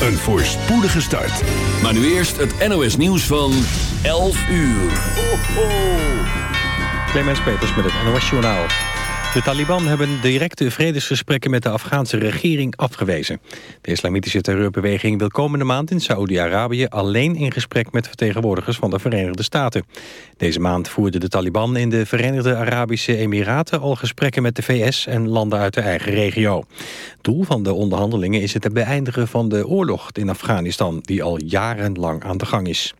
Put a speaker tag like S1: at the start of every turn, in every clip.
S1: een voorspoedige start.
S2: Maar nu eerst het NOS nieuws van 11 uur. Ho, ho.
S3: Clemens Peters met het NOS Journaal. De Taliban hebben directe vredesgesprekken met de Afghaanse regering afgewezen. De islamitische terreurbeweging wil komende maand in Saoedi-Arabië alleen in gesprek met vertegenwoordigers van de Verenigde Staten. Deze maand voerden de Taliban in de Verenigde Arabische Emiraten al gesprekken met de VS en landen uit de eigen regio. Doel van de onderhandelingen is het beëindigen van de oorlog in Afghanistan, die al jarenlang aan de gang is.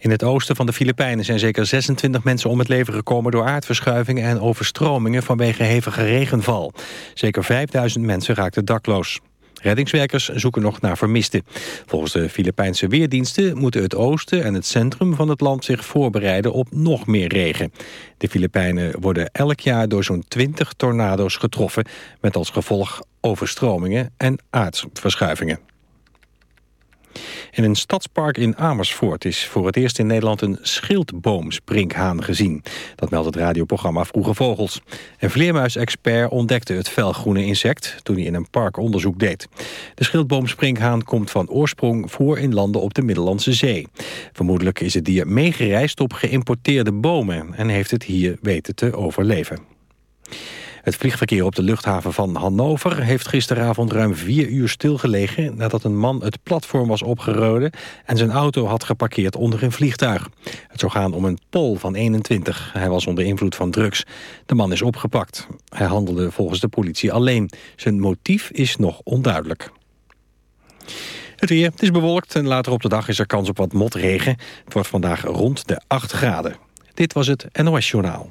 S3: In het oosten van de Filipijnen zijn zeker 26 mensen om het leven gekomen... door aardverschuivingen en overstromingen vanwege hevige regenval. Zeker 5000 mensen raakten dakloos. Reddingswerkers zoeken nog naar vermisten. Volgens de Filipijnse weerdiensten moeten het oosten en het centrum van het land zich voorbereiden op nog meer regen. De Filipijnen worden elk jaar door zo'n 20 tornado's getroffen, met als gevolg overstromingen en aardverschuivingen. In een stadspark in Amersfoort is voor het eerst in Nederland een schildboomsprinkhaan gezien. Dat meldt het radioprogramma Vroege Vogels. Een vleermuisexpert ontdekte het felgroene insect toen hij in een park onderzoek deed. De schildboomsprinkhaan komt van oorsprong voor in landen op de Middellandse Zee. Vermoedelijk is het dier meegereisd op geïmporteerde bomen en heeft het hier weten te overleven. Het vliegverkeer op de luchthaven van Hannover heeft gisteravond ruim vier uur stilgelegen nadat een man het platform was opgeroden en zijn auto had geparkeerd onder een vliegtuig. Het zou gaan om een Pool van 21. Hij was onder invloed van drugs. De man is opgepakt. Hij handelde volgens de politie alleen. Zijn motief is nog onduidelijk. Het weer, het is bewolkt en later op de dag is er kans op wat motregen. Het wordt vandaag rond de 8 graden. Dit was het NOS Journaal.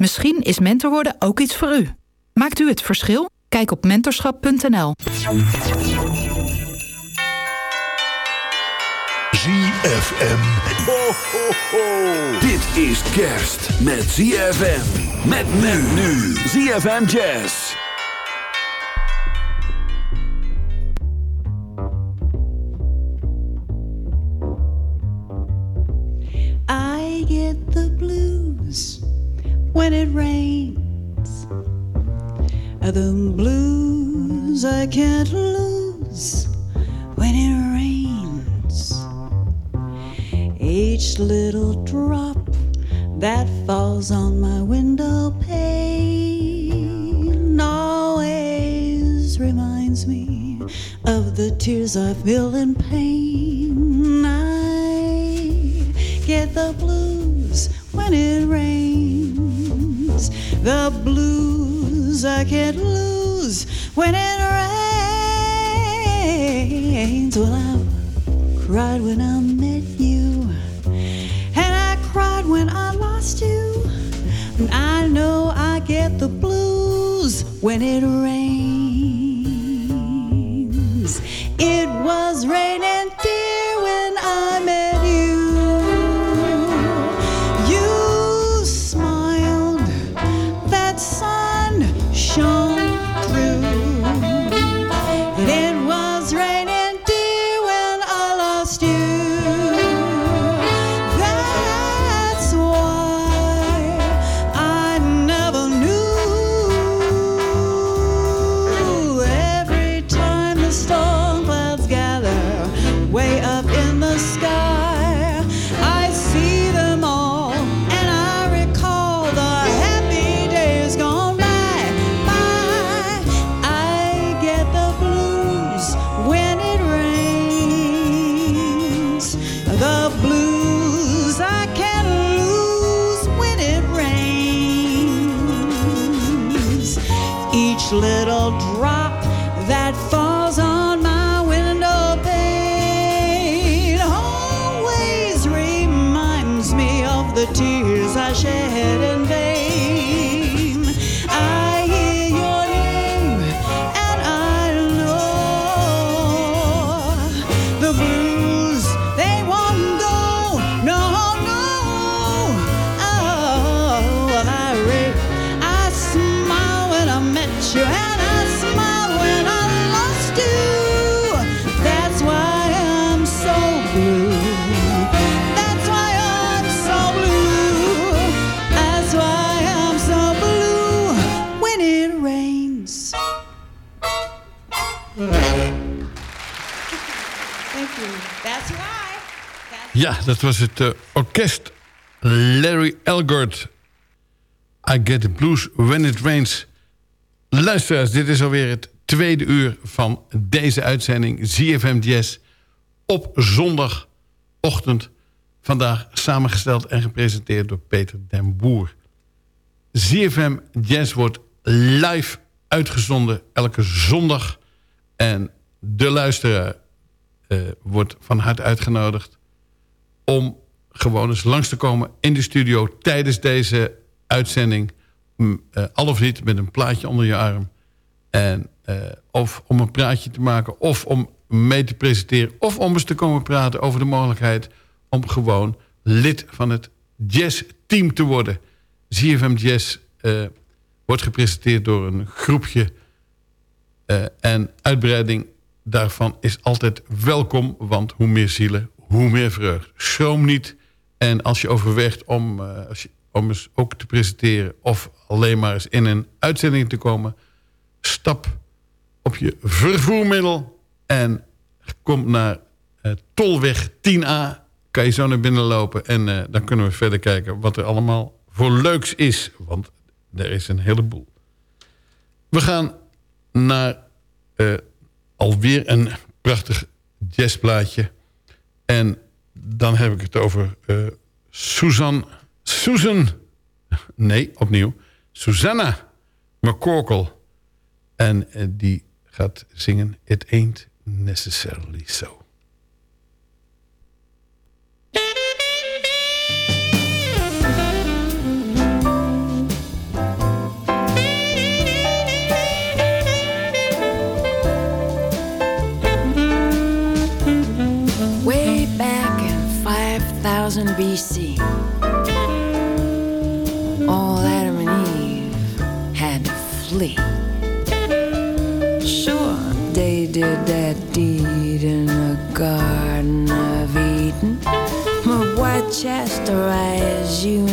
S4: Misschien is mentor worden ook iets voor u. Maakt u het verschil? Kijk op mentorschap.nl.
S1: ZFM.
S2: Ho, ho, ho. Dit is kerst met ZFM. Met men nu. ZFM Jazz.
S5: When it rains. The blues I can't lose when it rains. Each little drop that falls on my window pane always reminds me of the tears I feel in pain. I get the blues when it rains. The blues I can't lose when it rains. Well, I cried when I met you, and I cried when I lost you. And I know I get the blues when it rains. It was raining,
S6: dat was het eh, orkest Larry Elgort. I get the blues when it rains. Luisteraars, dit is alweer het tweede uur van deze uitzending ZFM Jazz op zondagochtend. Vandaag samengesteld en gepresenteerd door Peter den Boer. ZFM Jazz wordt live uitgezonden elke zondag. En de luisteraar eh, wordt van harte uitgenodigd om gewoon eens langs te komen in de studio tijdens deze uitzending. Mm, eh, al of niet met een plaatje onder je arm. En, eh, of om een praatje te maken of om mee te presenteren... of om eens te komen praten over de mogelijkheid... om gewoon lid van het jazzteam te worden. ZFM Jazz eh, wordt gepresenteerd door een groepje... en uitbreiding daarvan is altijd welkom... want hoe meer zielen, hoe meer vreugd. Schroom niet. En als je overweegt om, eh, als je, om eens ook te presenteren... of alleen maar eens in een uitzending te komen... stap op je vervoermiddel en kom naar eh, Tolweg 10A. Kan je zo naar binnen lopen en eh, dan kunnen we verder kijken... wat er allemaal voor leuks is. Want er is een heleboel. We gaan naar alweer een prachtig jazzplaatje... En dan heb ik het over eh Susan... Susan... Nee, opnieuw. Susanna McCorkle. En eh, die gaat zingen It Ain't Necessarily So.
S7: Deed in the Garden of Eden, but why chastise you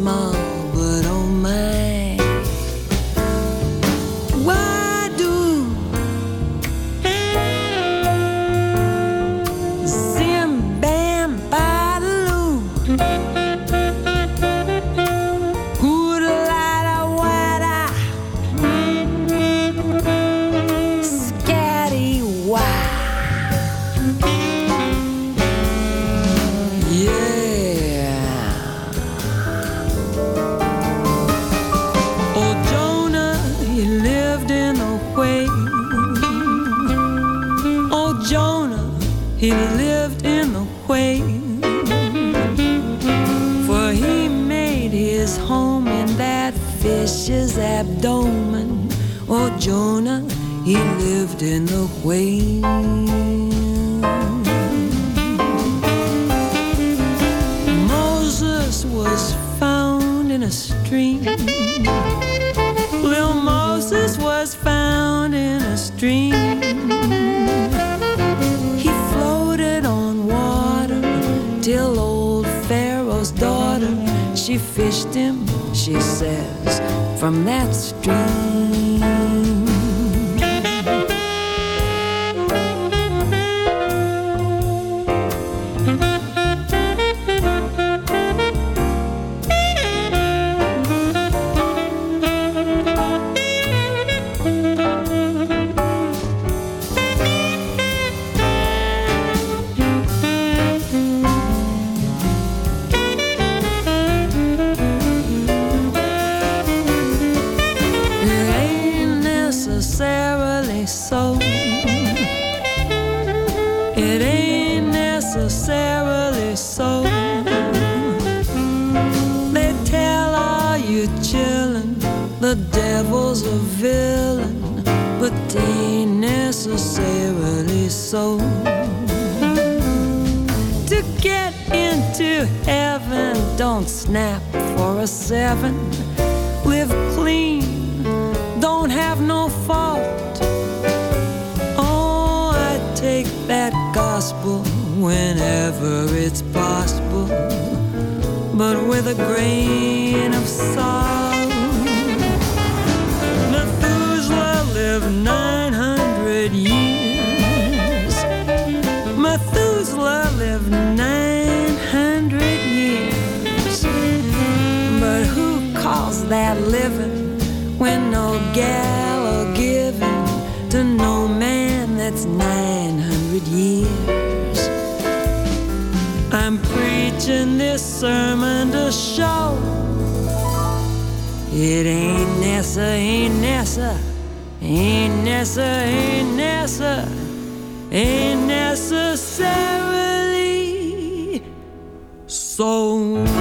S7: small, lost in the wind. Moses was found in a stream. Little Moses was found in a stream. He floated on water till old Pharaoh's daughter she fished him. She says from that stream.
S6: soul.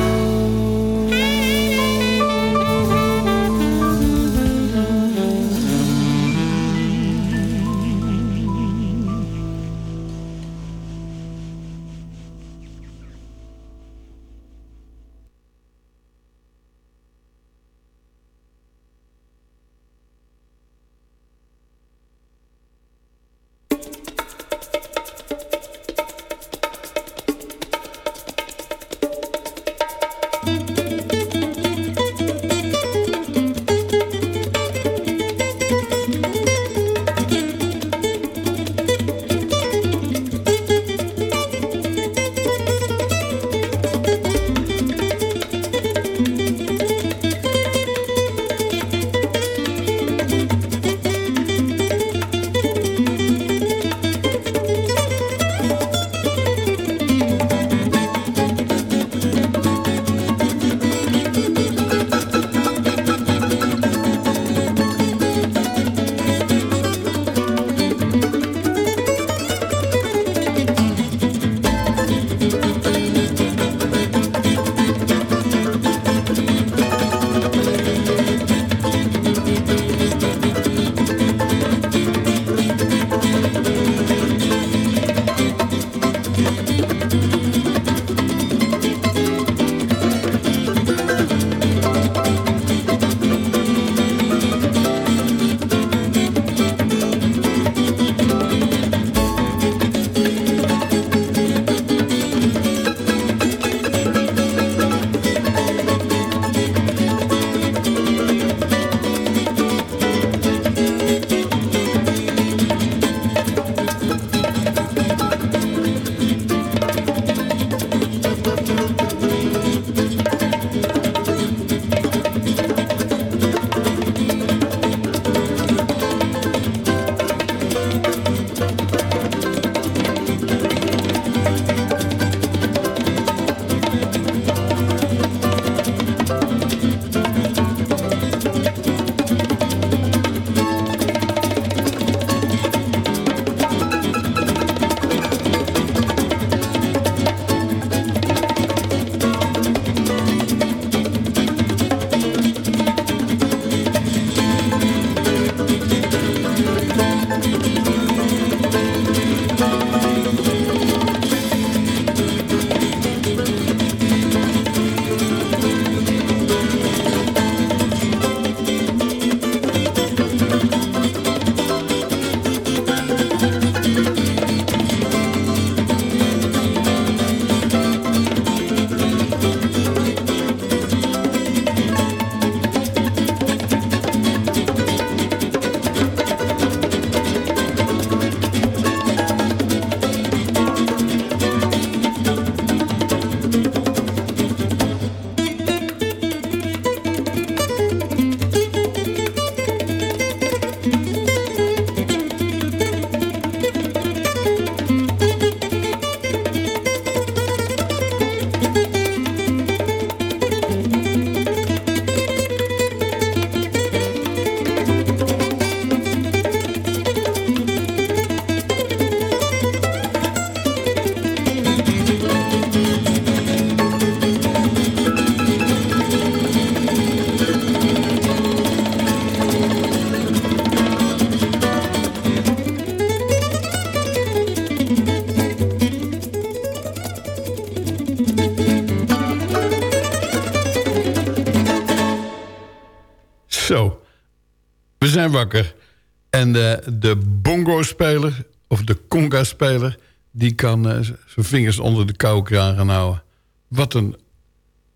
S6: En de, de bongo-speler, of de conga-speler... die kan eh, zijn vingers onder de kraan gaan houden. Wat een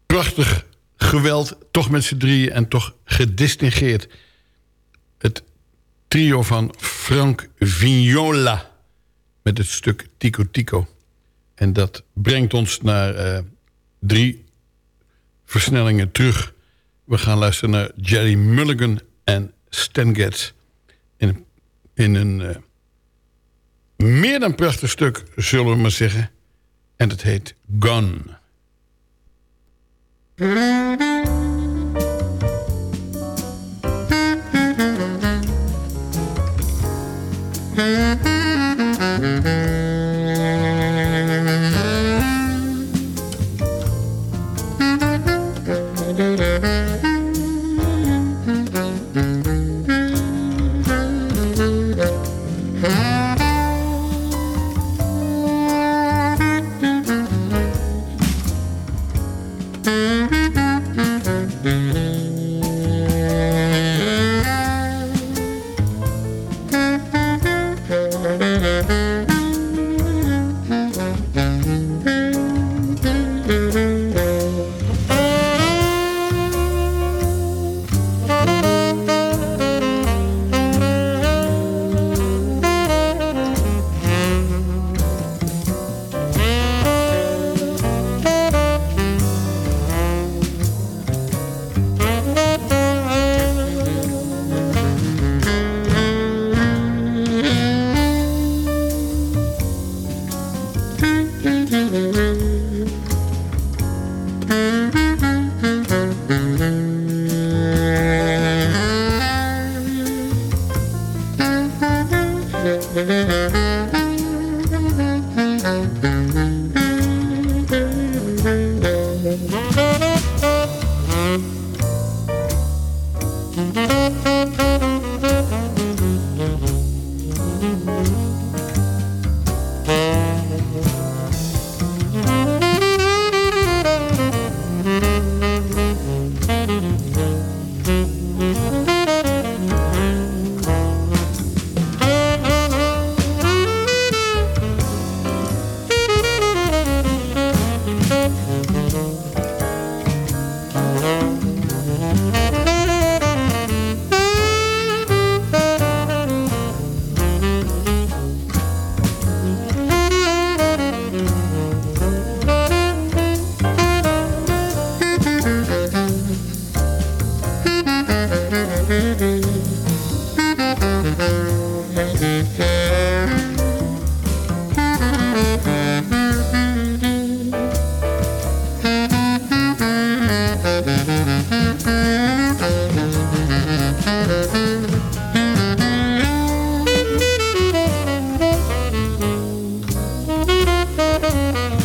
S6: prachtig geweld, toch met z'n drieën... en toch gedistingeerd. Het trio van Frank Vignola... met het stuk Tico Tico. En dat brengt ons naar eh, drie versnellingen terug. We gaan luisteren naar Jerry Mulligan en Stengert. In, in een eh, meer dan prachtig stuk, zullen we maar zeggen. En het heet Gun.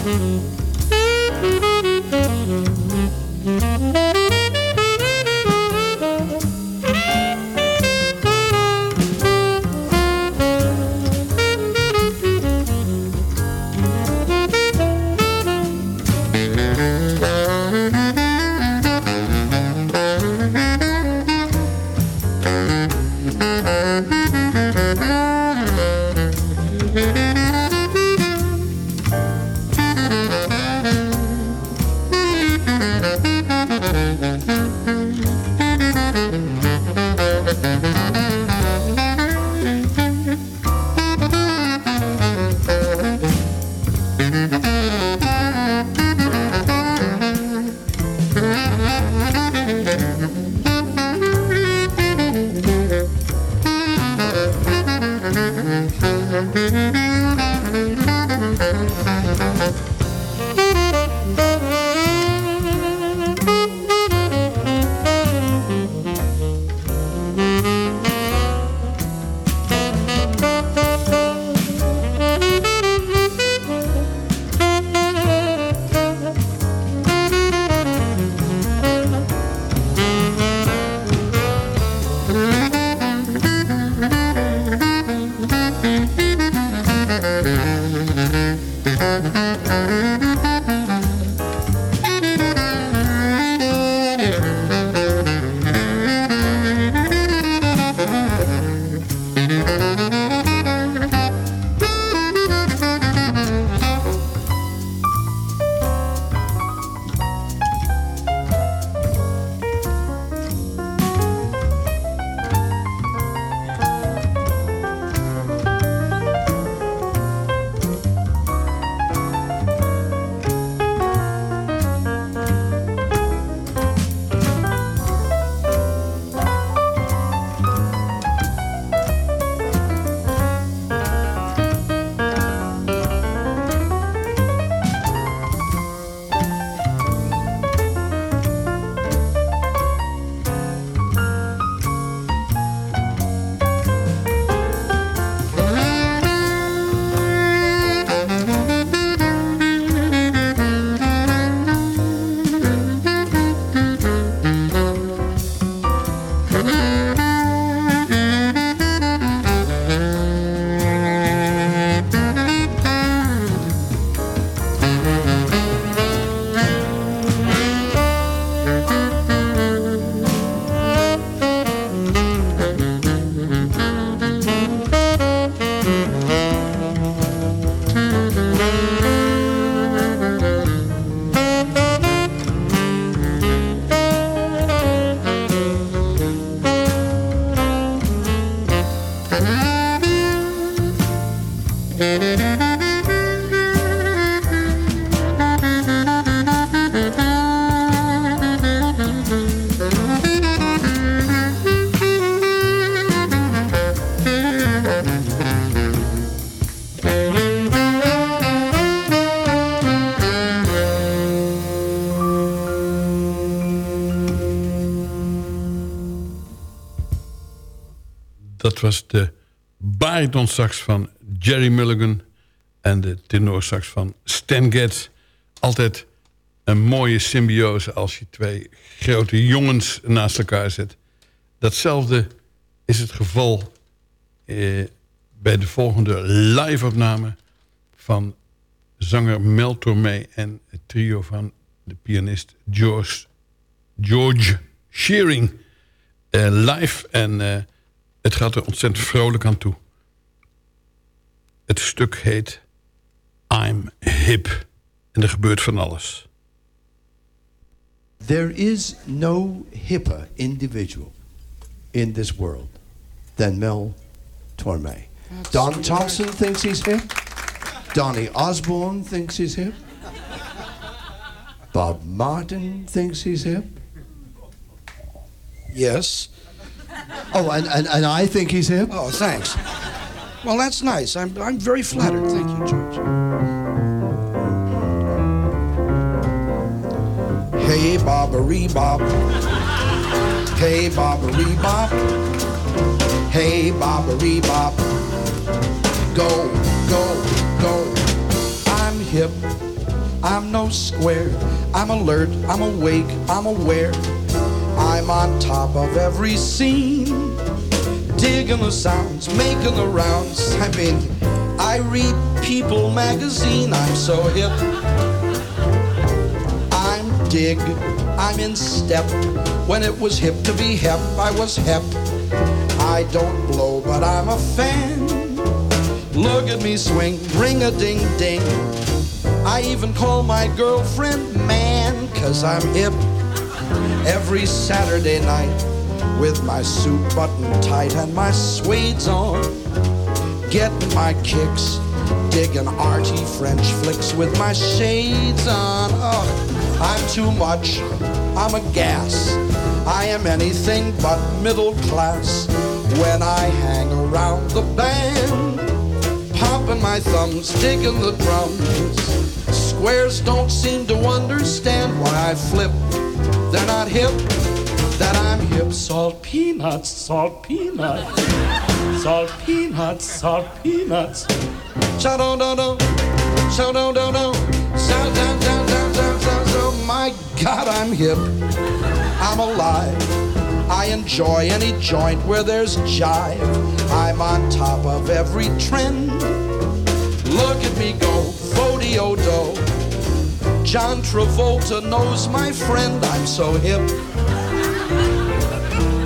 S6: Mm-hmm. Dat was de baritonsax van Jerry Mulligan... en de tenorsax van Stan Getz. Altijd een mooie symbiose als je twee grote jongens naast elkaar zet. Datzelfde is het geval eh, bij de volgende live-opname... van zanger Mel Tormé en het trio van de pianist George, George Shearing... eh, live en... eh, het gaat er ontzettend vrolijk aan toe. Het stuk heet I'm Hip. En er gebeurt van alles.
S8: There is no hipper individual in this world than Mel Torme. Don Thompson thinks he's hip. Donny Osborne thinks he's hip. Bob Martin thinks he's hip. Yes. Oh, and, and, and I think he's hip?
S9: Oh, thanks. Well, that's nice. I'm, I'm very flattered. Thank you, George. Hey, Bobbery Bob. Hey, Bobbery Bob. Hey, Bobbery Bob. Go, go, go. I'm hip. I'm no square. I'm alert. I'm awake. I'm aware. I'm on top of every scene. Digging the sounds, making the rounds. I mean, I read People magazine. I'm so hip. I'm dig. I'm in step. When it was hip to be hep, I was hep. I don't blow, but I'm a fan. Look at me swing, ring a ding ding. I even call my girlfriend man, cause I'm hip every Saturday night with my suit buttoned tight and my suede's on. Getting my kicks, digging arty French flicks with my shades on. Oh, I'm too much, I'm a gas. I am anything but middle class when I hang around the band, popping my thumbs, digging the drums. Squares don't seem to understand why I flip they're not hip, that I'm hip. Salt peanuts, salt peanuts, salt peanuts, salt peanuts. Shout do do do, shout do do do, shout down down down down down. Oh my God, I'm hip. I'm alive. I enjoy any joint where there's jive. I'm on top of every trend. Look at me go, Fodio do. John Travolta knows my friend. I'm so hip.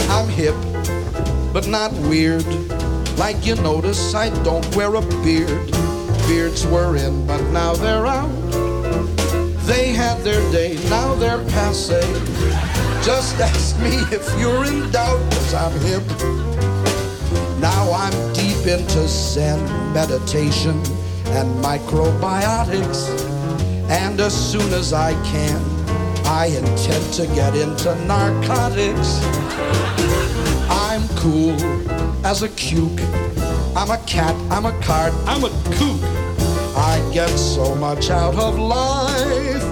S9: I'm hip, but not weird. Like you notice, I don't wear a beard. Beards were in, but now they're out. They had their day, now they're passe. Just ask me if you're in doubt, cause I'm hip. Now I'm deep into Zen meditation and microbiotics. And as soon as I can, I intend to get into narcotics. I'm cool as a cuke. I'm a cat, I'm a card, I'm a kook. I get so much out of life.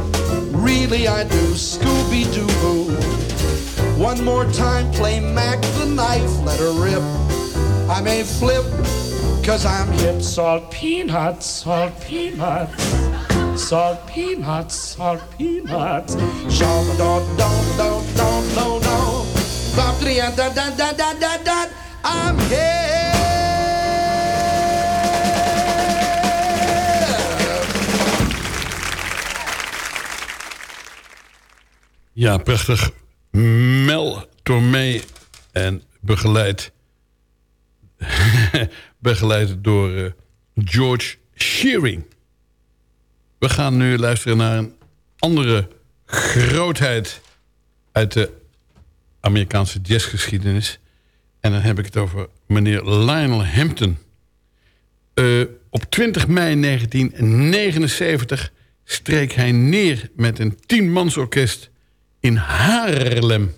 S9: Really, I do. Scooby Doo Boo. One more time, play Mac the knife, let her rip. I may flip, cause I'm hip. Salt peanuts, salt peanuts. Salt peanuts, salt peanuts. Shabba dot dot dot dot dot dot. Bop da da da da da da da. I'm here.
S6: Ja, prachtig. Mel Tormé en begeleid, begeleid door eh, George Shearing. We gaan nu luisteren naar een andere grootheid uit de Amerikaanse jazzgeschiedenis. En dan heb ik het over meneer Lionel Hampton. Eh, op 20 mei 1979 streek hij neer met een tienmansorkest in Haarlem.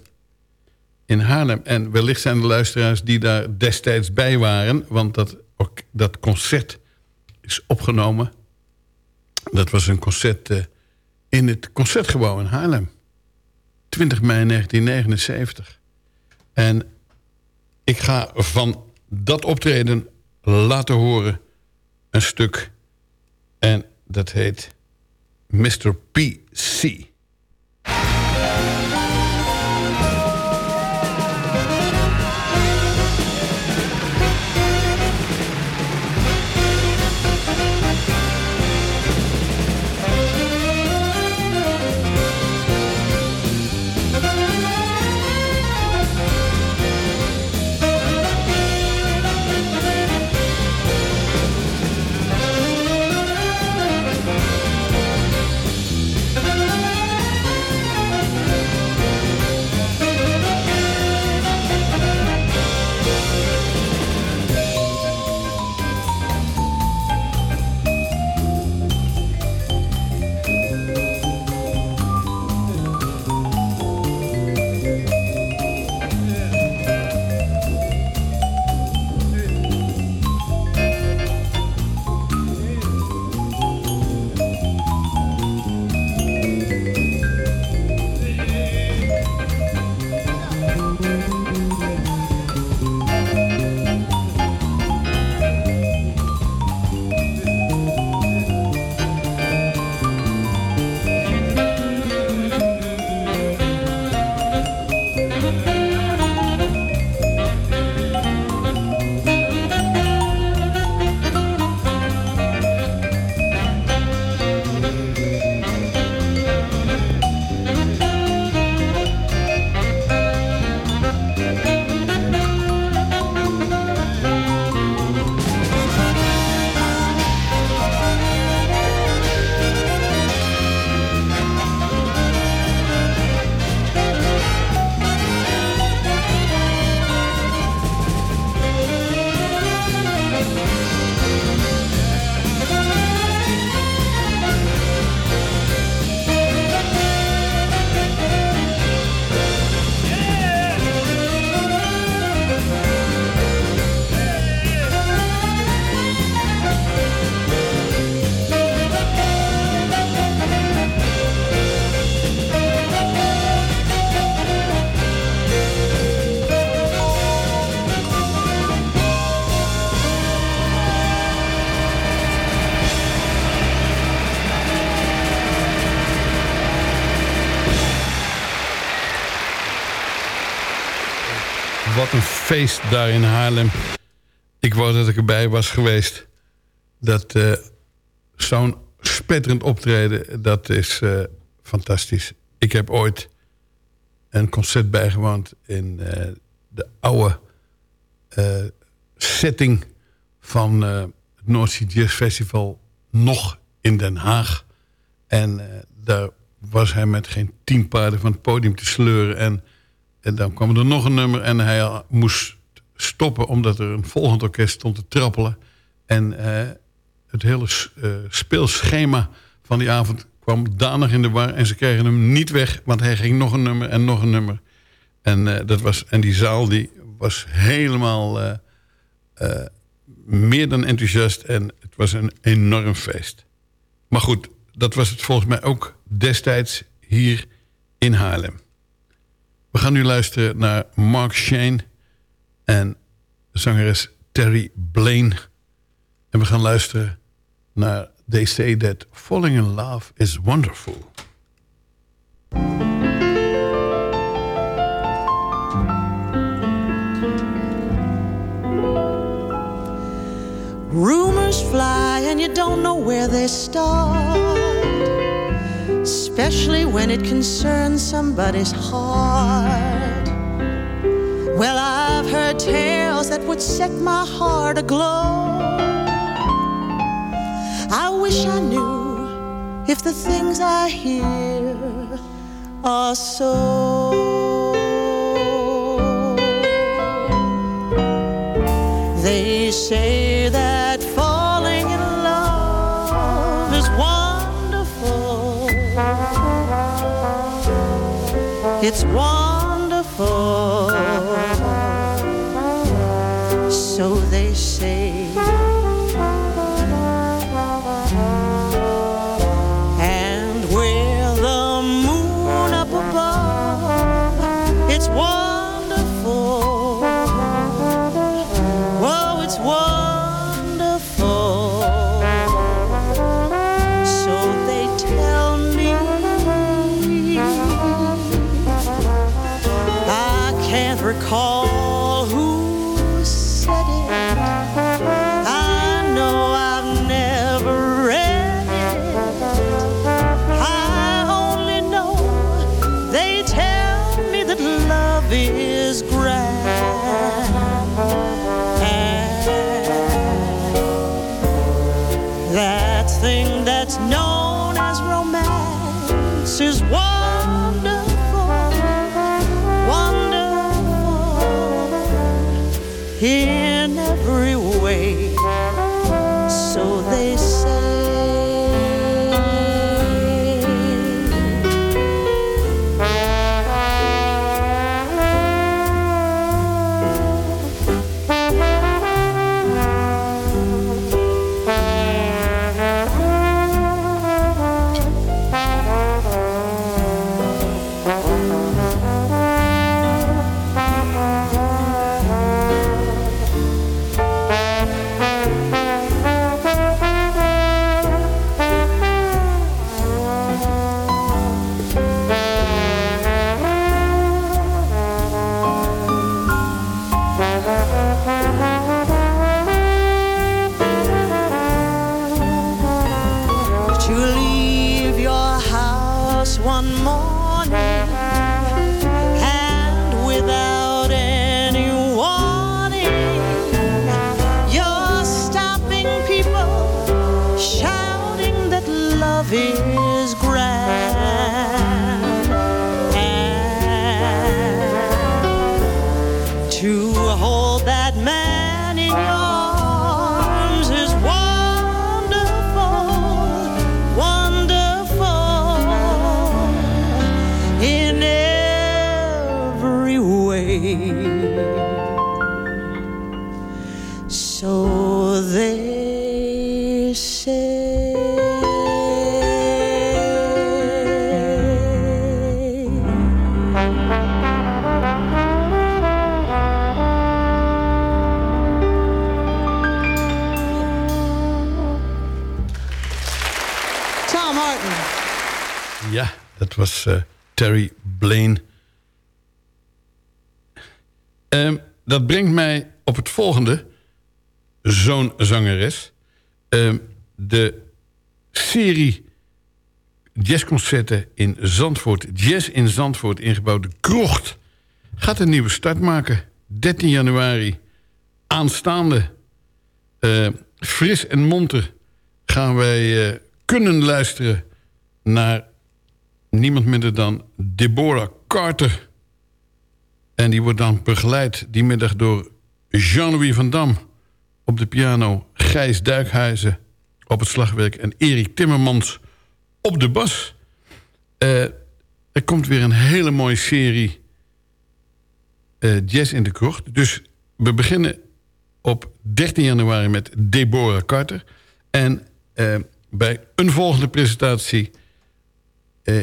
S6: In Haarlem. En wellicht zijn er luisteraars die daar destijds bij waren... want dat, dat concert is opgenomen. Dat was een concert eh, in het Concertgebouw in Haarlem. 20 mei 1979. En ik ga van dat optreden laten horen een stuk. En dat heet Mr. P.C. Wat een feest daar in Haarlem. Ik wou dat ik erbij was geweest. Dat eh, zo'n spetterend optreden, dat is eh, fantastisch. Ik heb ooit een concert bijgewoond in eh, de oude setting van het North Jazz Festival nog in Den Haag. En daar was hij met geen tien paarden van het podium te sleuren. En, en dan kwam er nog een nummer en hij moest stoppen... omdat er een volgend orkest stond te trappelen. En eh, het hele eh, speelschema van die avond kwam danig in de war. En ze kregen hem niet weg, want hij ging nog een nummer en nog een nummer. En, eh, dat was, en die zaal die was helemaal meer dan enthousiast. En het was een enorm feest. Maar goed, dat was het volgens mij ook destijds hier in Haarlem. We gaan nu luisteren naar Mark Shane en zangeres Terry Blaine. En we gaan luisteren naar They Say That Falling in Love is Wonderful.
S10: Rumors fly and you don't know where they start, especially when it concerns somebody's heart. Well, I've heard tales that would set my heart aglow. I wish I knew if the things I hear are so. They say It's wonderful.
S6: Jazzconcerten in Zandvoort. Jazz in Zandvoort, ingebouwde krocht. Gaat een nieuwe start maken. 13 januari. Aanstaande. Eh, fris en monter gaan wij eh, kunnen luisteren naar niemand minder dan Deborah Carter. En die wordt dan begeleid die middag door Jean-Louis van Dam... op de piano, Gijs Duikhuizen op het slagwerk... en Erik Timmermans op de bas. Eh, er komt weer een hele mooie serie eh, Jazz in de Krocht. Dus we beginnen op 13 januari met Deborah Carter. En eh, bij een volgende presentatie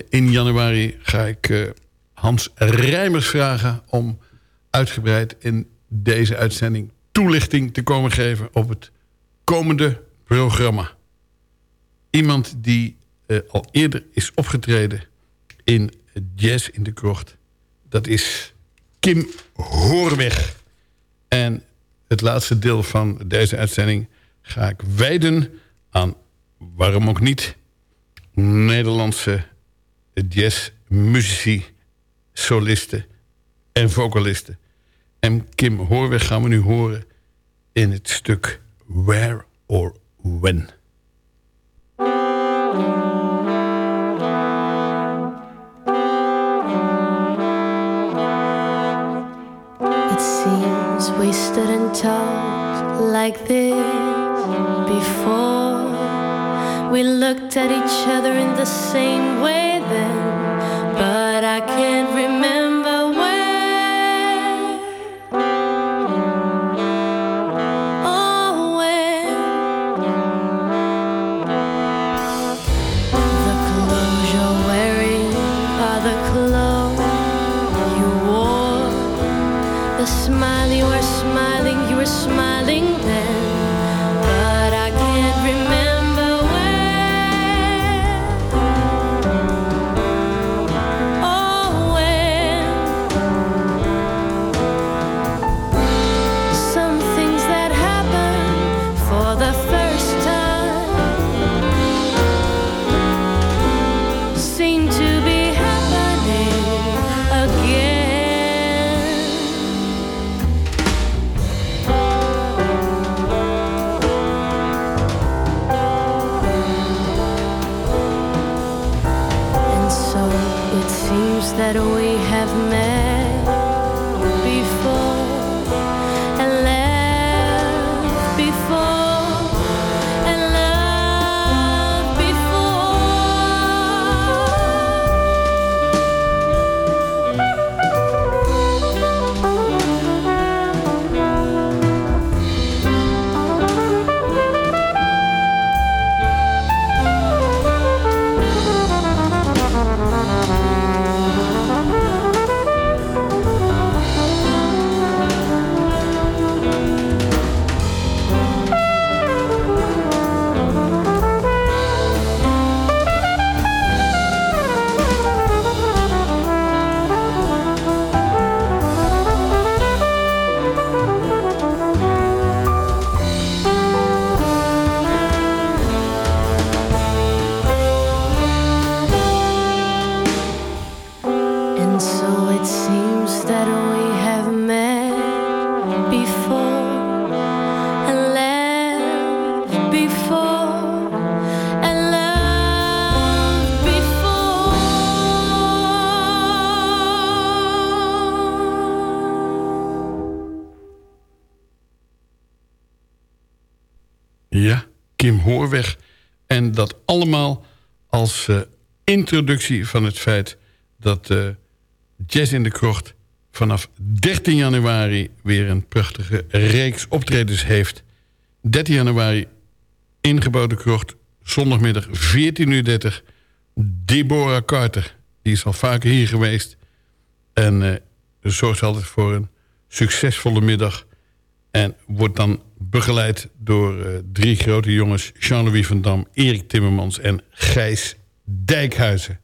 S6: in januari ga ik Hans Rijmers vragen... om uitgebreid in deze uitzending toelichting te komen geven... op het komende programma. Iemand die al eerder is opgetreden in Jazz in de Krocht. Dat is Kim Hoorweg. En het laatste deel van deze uitzending ga ik wijden aan, waarom ook niet, Nederlandse jazzmuzici, solisten en vocalisten. En Kim Hoorweg gaan we nu horen in het stuk Where or When.
S11: We stood and talked like this before. We looked at each other in the same way then, but I can't
S6: Ja, Kim Hoorweg. En dat allemaal als eh, introductie van het feit... dat eh, Jazz in de Krocht vanaf 13 januari... weer een prachtige reeks optredens heeft. 13 januari ingebouwde krocht, zondagmiddag 14.30 uur. Deborah Carter, die is al vaker hier geweest... en eh, zorgt altijd voor een succesvolle middag... En wordt dan begeleid door eh, drie grote jongens... Jean-Louis van Dam, Erik Timmermans en Gijs Dijkhuizen.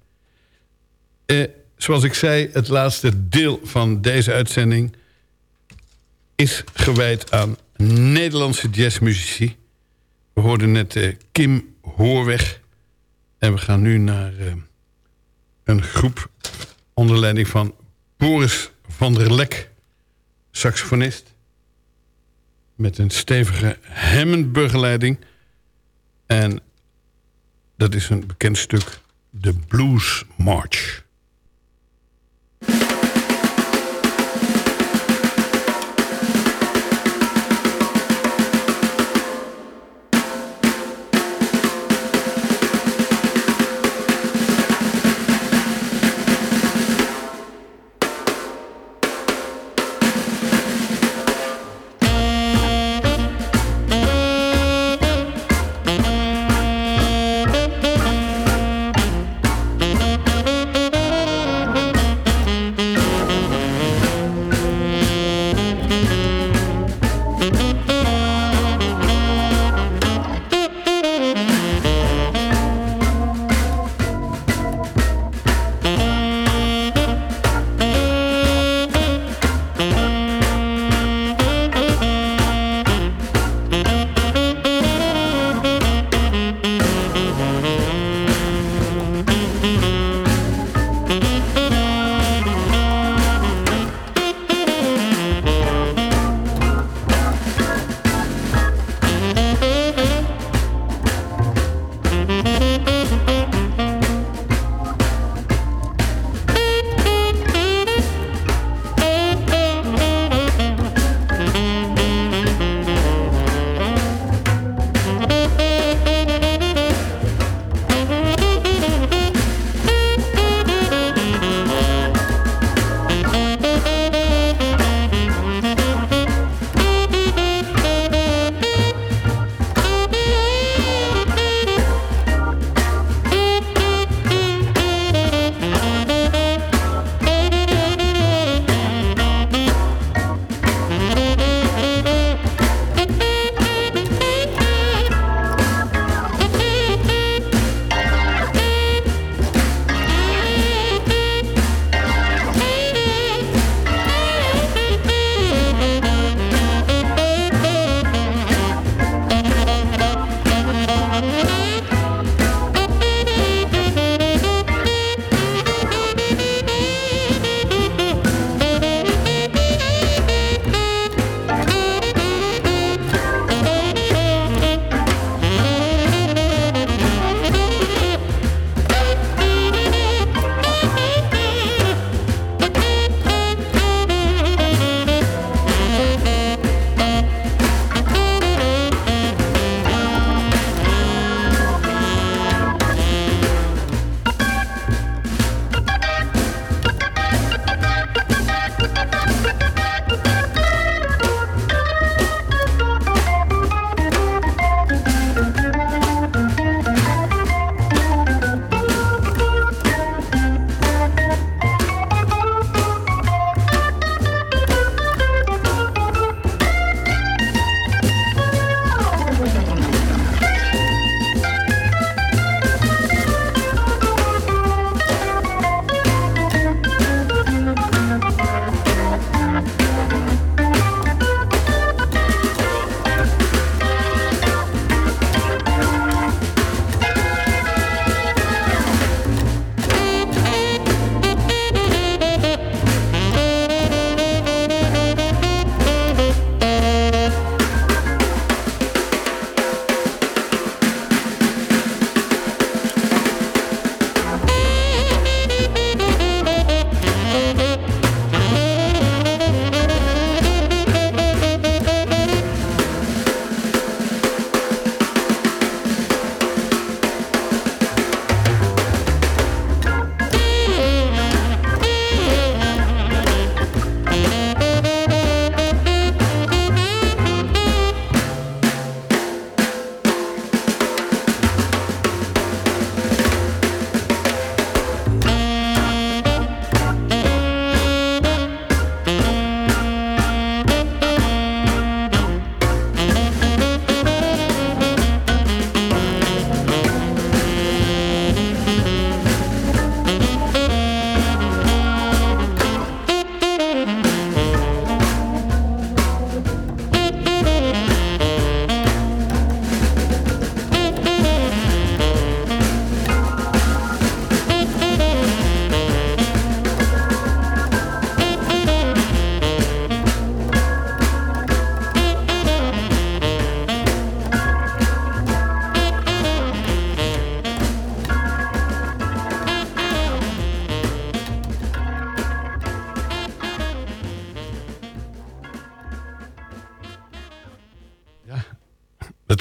S6: Eh, zoals ik zei, het laatste deel van deze uitzending... is gewijd aan Nederlandse jazzmuzici. We hoorden net eh, Kim Hoorweg. En we gaan nu naar een groep onder leiding van Boris van der Lek, saxofonist met een stevige Hammond-begeleiding. En dat is een bekend stuk, de Blues March.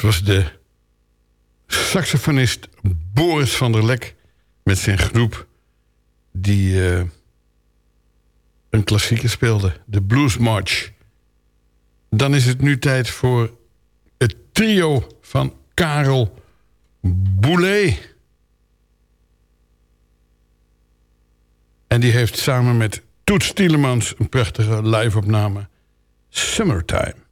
S6: Was de saxofonist Boris van der Lek... met zijn groep die eh, een klassieker speelde. De Blues March. Dan is het nu tijd voor het trio van Karel Boulet. En die heeft samen met Toets Tielemans... een prachtige live-opname. Summertime.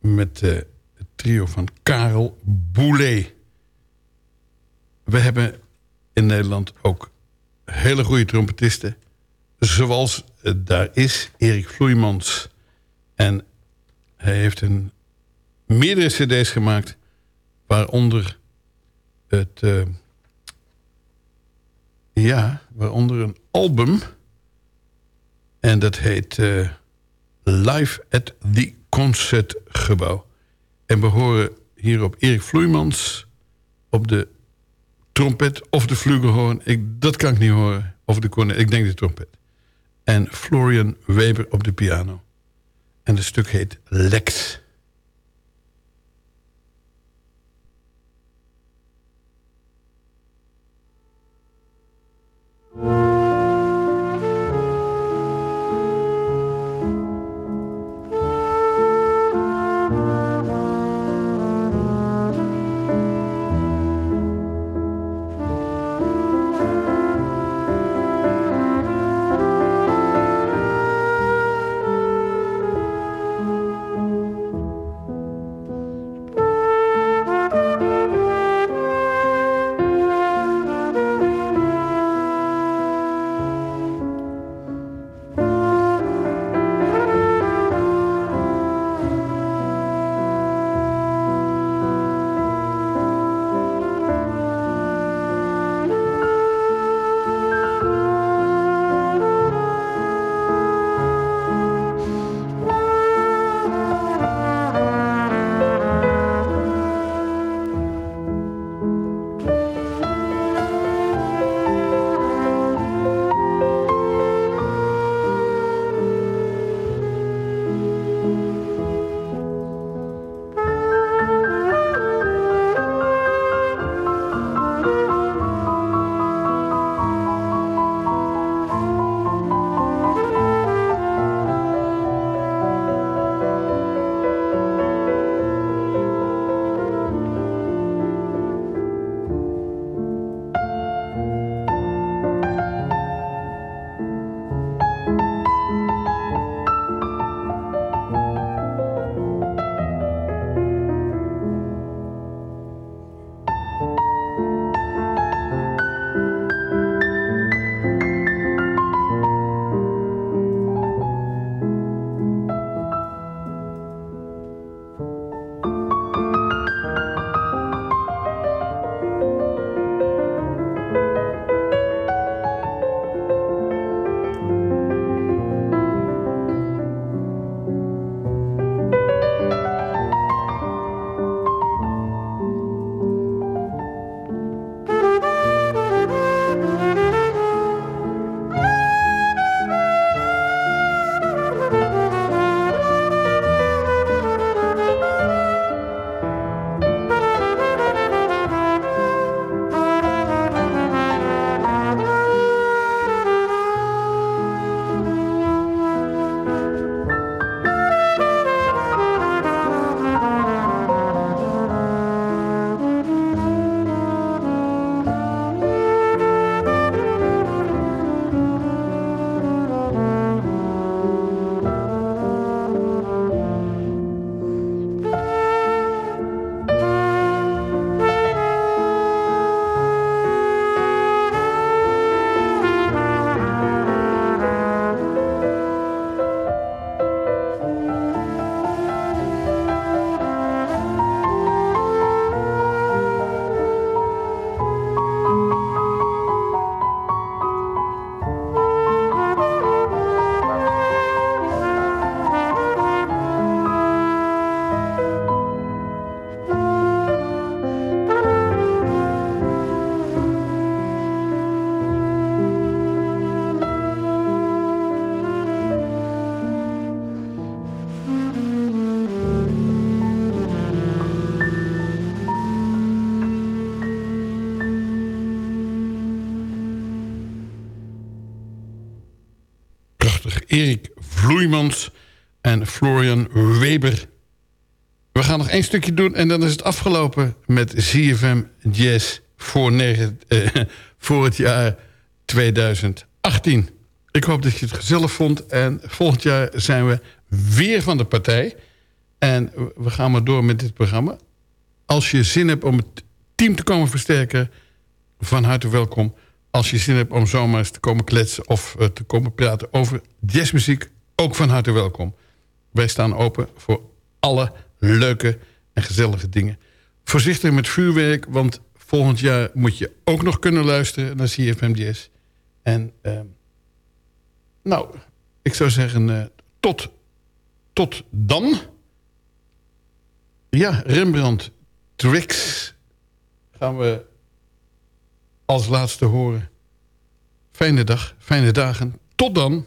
S6: Met eh, het trio van Karel Boulet. We hebben in Nederland ook hele goede trompetisten. Zoals daar is Erik Vloeimans. En hij heeft een, meerdere cd's gemaakt... waaronder het... eh, ja, waaronder een album... En dat heet eh, Live at the Concertgebouw. En we horen hier op Erik Vloeimans op de trompet of de flugelhoorn. Ik, dat kan ik niet horen. Of de cornet, ik denk de trompet. En Florian Weber op de piano. En het stuk heet Lex. En Florian Weber. We gaan nog één stukje doen en dan is het afgelopen met ZFM Jazz voor, eh, voor het jaar 2018. Ik hoop dat je het gezellig vond en volgend jaar zijn we weer van de partij. En we gaan maar door met dit programma. Als je zin hebt om het team te komen versterken... van harte welkom. Als je zin hebt om zomaar eens te komen kletsen... of eh, te komen praten over jazzmuziek... ook van harte welkom. Wij staan open voor alle leuke en gezellige dingen. Voorzichtig met vuurwerk, want volgend jaar moet je ook nog kunnen luisteren naar CFM Jazz. En ehm, nou, ik zou zeggen eh, tot, tot dan. Ja, Rembrandt Tricks gaan we als laatste horen. Fijne dag, fijne dagen. Tot dan.